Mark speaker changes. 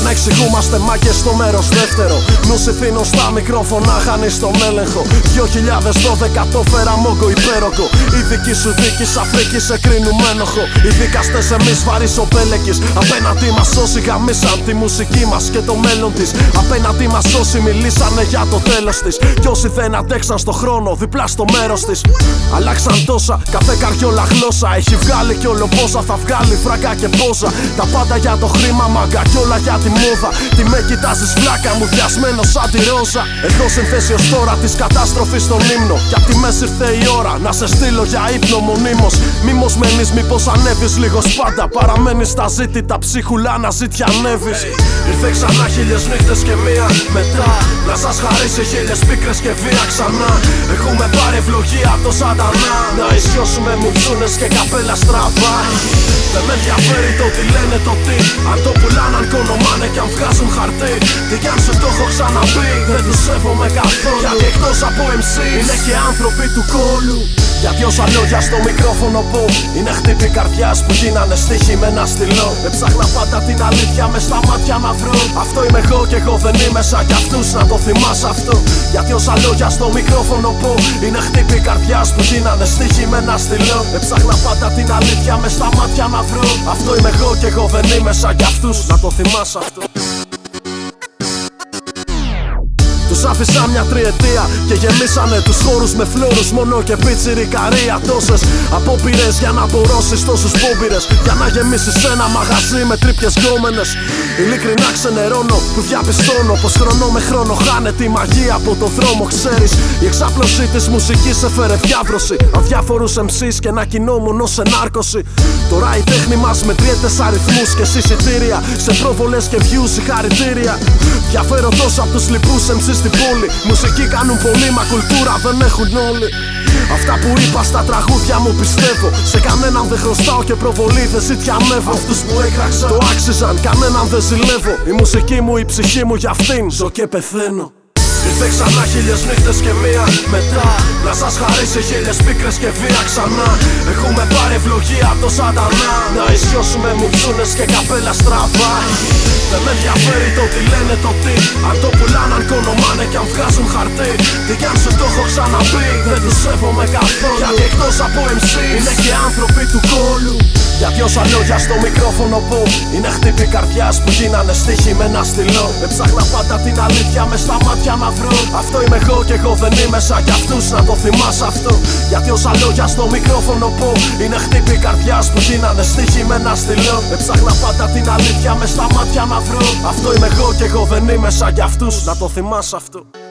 Speaker 1: να εξηγούμαστε μάκε στο μέρος δεύτερο. Νου ηθήνω στα μικρόφωνα, χάνεις τον έλεγχο. 2012 το φέρα μόγκο υπέροχο. Η δική σου δίκη Αφρική σε κρίνουμε ένοχο. Οι δικαστές εμείς βαρύς ο πέλεκης. Απέναντί μας όσοι γαμίσαν τη μουσική μας και το μέλλον της. Απέναντί μας όσοι μιλήσανε για το τέλος της. Κι όσοι δεν αντέξαν στο χρόνο, διπλά στο μέρος της. Αλλάξαν τόσα, κάθε καριόλα γλώσσα. Έχει βγάλει κι όλο πόσα θα βγάλει φραγκά και πόσα. Τα πάντα για το χρήμα, μαγκα κι όλα για τη μόδα. Τι με κοιτάζεις φλάκα μου, διασμένο σαν τη ρόζα. Έχω συνθέσει ως τώρα της κατάστροφη στον ύμνο. Κι απ' τη μέση ήρθε η ώρα να σε στείλω για ύπνο μονίμως. Μήπω μένει, μήπως ανέβεις λίγος πάντα. Παραμένεις στα ζήτητα, ψίχουλα να ζητιανεύει. Ήρθε ξανά χίλιες νύχτες και μία μετά. Να σας χαρίσει χίλιες πίκρες και βία ξανά. Έχουμε πάρει ευλογία από το σατανά. Να ισιώσουμε μουτσούνες και καπέλα στραβά. Δεν με ενδιαφέρει το τι λένε το τι. Αν το πουλάνε, αν κονομάνε και αν βγάζουν χαρτί. Τι κι αν σου το έχω ξαναπεί, δεν του σέβομαι καθόλου. Γιατί εκτός από MC είναι και άνθρωποι του κόλου. Γιατί όσα λόγια στο μικρόφωνο που είναι χτύπη καρδιάς που γίνανε στοίχοι με ένα στυλό. Έψαχνα πάντα την αλήθεια μες στα μάτια να βρω. Αυτό είμαι εγώ και εγώ δεν είμαι σαν κι αυτούς να το θυμάσαι αυτό. Γιατί όσα λόγια στο μικρόφωνο που είναι χτύπη καρδιάς που γίνανε στοίχοι με ένα στυλό. Έψαχνα πάντα την αλήθεια μες στα μάτια να βρω. Αυτό είμαι εγώ και εγώ δεν είμαι σαν κι αυτούς να το θυμάσαι αυτό. Άφησα μια τριετία και γεμίσανε τους χώρους με φλόρους μόνο και πιτσιρικαρία Τόσες απόπειρες για να απορρώσεις τόσους πόμπειρες. Για να γεμίσεις ένα μαγαζί με τρίπιες γκόμενες. Ειλικρινά ξενερώνω που διαπιστώνω πως χρόνο με χρόνο. Χάνεται η μαγεία από το δρόμο Ξέρεις. Η εξάπλωση της μουσικής έφερε διάβρωση. Αδιάφορους MCs και ένα κοινό μόνο σε νάρκωση Τώρα η τέχνη μας μετριέται σε αριθμούς και συσιτήρια. Σε προβολές και views συγχαρητήρια. Διαφέρω τόσο από τους λοιπούς MCs στην πόλη. Μουσική κάνουν πολύ, μα κουλτούρα δεν έχουν όλοι. Αυτά που είπα στα τραγούδια μου πιστεύω. Σε κανέναν δεν χρωστάω και προβολή δεν ζητιανεύω. Αυτούς που έκραξα το άξιζαν, κανέναν δεν ζηλεύω. Η μουσική μου, η ψυχή μου για αυτήν ζω και πεθαίνω. Ήρθε ξανά χίλιες νύχτες και μία μετά Να σας χαρίσει χίλιες πίκρες και βία ξανά Έχουμε πάρει ευλογία από το σατανά Να ισιώσουμε μουτσούνες και καπέλα στραβά Δεν με ενδιαφέρει το τι λένε το τι Αν το πουλάνε αν κονομάνε και αν βγάζουν χαρτί Τι κι αν σου το έχω ξαναπεί Δεν τους σέβομαι καθόλου Γιατί εκτός από MC είναι και άνθρωποι του κόλου γιατί όσα λόγια στο μικρόφωνο που είναι χτύπη καρδιάς που γίνανε στοίχοι με ένα στυλό. Έψαχνα πάντα την αλήθεια μες στα μάτια να βρω. Αυτό είμαι εγώ και εγώ δεν είμαι σαν κι αυτούς να το θυμάσαι αυτό. Γιατί όσα λόγια στο μικρόφωνο που είναι χτύπη καρδιάς που γίνανε στοίχοι με ένα στυλό. Έψαχνα πάντα την αλήθεια μες στα μάτια να βρω. Αυτό είμαι εγώ και εγώ δεν είμαι σαν κι αυτούς να το θυμάσαι αυτό.